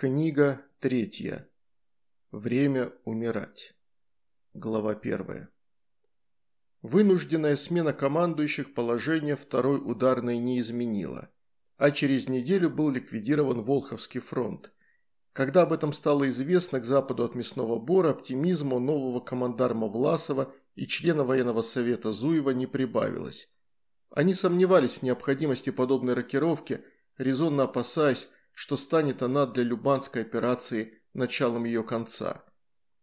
Книга третья. Время умирать. Глава первая. Вынужденная смена командующих положение второй ударной не изменила, а через неделю был ликвидирован Волховский фронт. Когда об этом стало известно к западу от Мясного Бора, оптимизма нового командарма Власова и члена военного совета Зуева не прибавилось. Они сомневались в необходимости подобной рокировки, резонно опасаясь, что станет она для Любанской операции началом ее конца.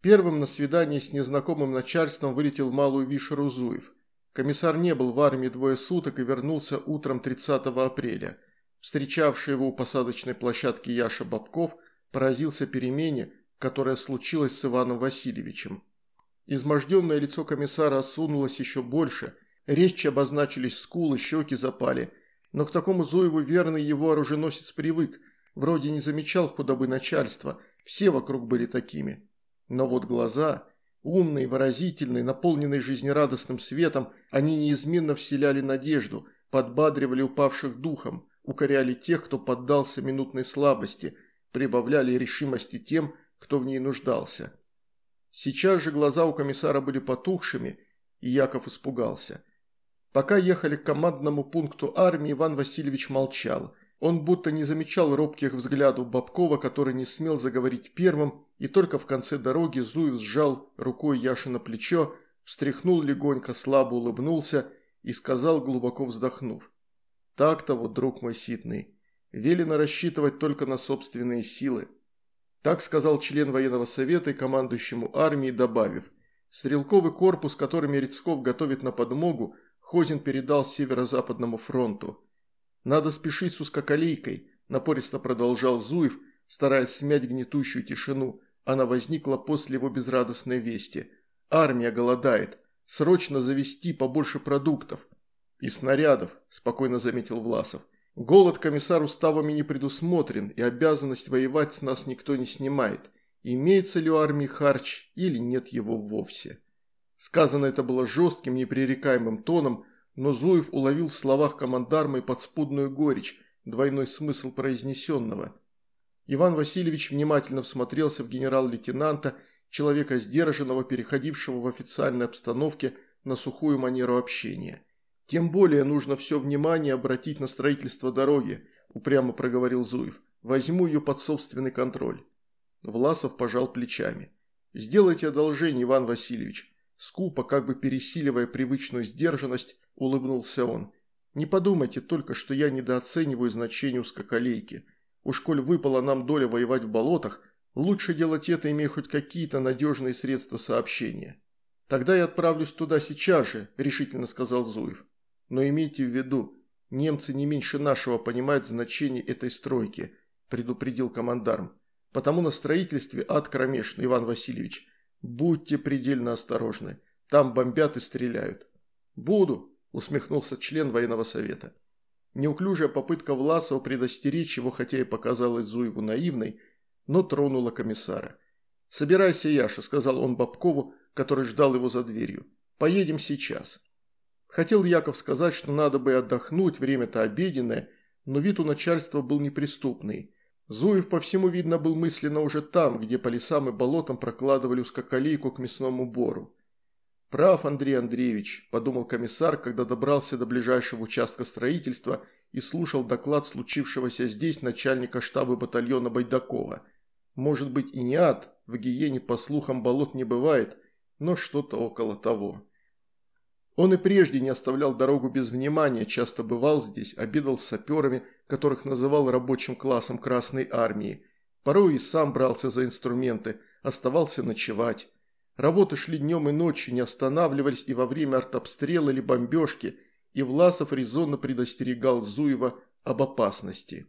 Первым на свидание с незнакомым начальством вылетел Малую Вишеру Зуев. Комиссар не был в армии двое суток и вернулся утром 30 апреля. Встречавший его у посадочной площадки Яша Бабков поразился перемене, которая случилась с Иваном Васильевичем. Изможденное лицо комиссара осунулось еще больше, резче обозначились скулы, щеки запали, но к такому Зуеву верный его оруженосец привык – Вроде не замечал худобы начальства, все вокруг были такими. Но вот глаза, умные, выразительные, наполненные жизнерадостным светом, они неизменно вселяли надежду, подбадривали упавших духом, укоряли тех, кто поддался минутной слабости, прибавляли решимости тем, кто в ней нуждался. Сейчас же глаза у комиссара были потухшими, и Яков испугался. Пока ехали к командному пункту армии, Иван Васильевич молчал – он будто не замечал робких взглядов Бабкова, который не смел заговорить первым, и только в конце дороги Зуев сжал рукой Яши на плечо, встряхнул легонько, слабо улыбнулся и сказал, глубоко вздохнув. «Так-то вот, друг мой ситный, велено рассчитывать только на собственные силы». Так сказал член военного совета и командующему армии, добавив, «Стрелковый корпус, который Мерецков готовит на подмогу, Хозин передал Северо-Западному фронту». «Надо спешить с узкоколейкой», – напористо продолжал Зуев, стараясь смять гнетущую тишину. Она возникла после его безрадостной вести. «Армия голодает. Срочно завести побольше продуктов». «И снарядов», – спокойно заметил Власов. «Голод комиссар уставами не предусмотрен, и обязанность воевать с нас никто не снимает. Имеется ли у армии харч или нет его вовсе». Сказано это было жестким, непререкаемым тоном – но Зуев уловил в словах командарма и подспудную горечь, двойной смысл произнесенного. Иван Васильевич внимательно всмотрелся в генерал-лейтенанта, человека сдержанного, переходившего в официальной обстановке на сухую манеру общения. «Тем более нужно все внимание обратить на строительство дороги», – упрямо проговорил Зуев. «Возьму ее под собственный контроль». Власов пожал плечами. «Сделайте одолжение, Иван Васильевич». Скупо, как бы пересиливая привычную сдержанность, – улыбнулся он. «Не подумайте только, что я недооцениваю значение узкоколейки. Уж коль выпала нам доля воевать в болотах, лучше делать это, имея хоть какие-то надежные средства сообщения». «Тогда я отправлюсь туда сейчас же», – решительно сказал Зуев. «Но имейте в виду, немцы не меньше нашего понимают значение этой стройки», – предупредил командарм. «Потому на строительстве ад кромешный, Иван Васильевич. Будьте предельно осторожны. Там бомбят и стреляют». «Буду», усмехнулся член военного совета. Неуклюжая попытка Власова предостеречь его, хотя и показалась Зуеву наивной, но тронула комиссара. «Собирайся, Яша», – сказал он Бабкову, который ждал его за дверью. «Поедем сейчас». Хотел Яков сказать, что надо бы отдохнуть, время-то обеденное, но вид у начальства был неприступный. Зуев, по всему видно, был мысленно уже там, где по лесам и болотам прокладывали узкоколейку к мясному бору. «Прав, Андрей Андреевич», – подумал комиссар, когда добрался до ближайшего участка строительства и слушал доклад случившегося здесь начальника штаба батальона Байдакова. «Может быть и не ад, в Гиене, по слухам, болот не бывает, но что-то около того». Он и прежде не оставлял дорогу без внимания, часто бывал здесь, обедал с саперами, которых называл рабочим классом Красной Армии. Порой и сам брался за инструменты, оставался ночевать. Работы шли днем и ночью, не останавливались и во время артобстрела или бомбежки, и Власов резонно предостерегал Зуева об опасности.